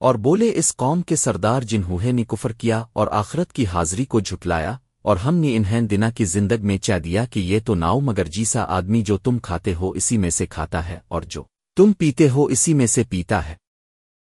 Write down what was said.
اور بولے اس قوم کے سردار جنہوں نے کفر کیا اور آخرت کی حاضری کو جھٹلایا، اور ہم نے انہیں دنا کی زندگ میں چہ دیا کہ یہ تو ناؤ مگر جیسا آدمی جو تم کھاتے ہو اسی میں سے کھاتا ہے اور جو تم پیتے ہو اسی میں سے پیتا ہے۔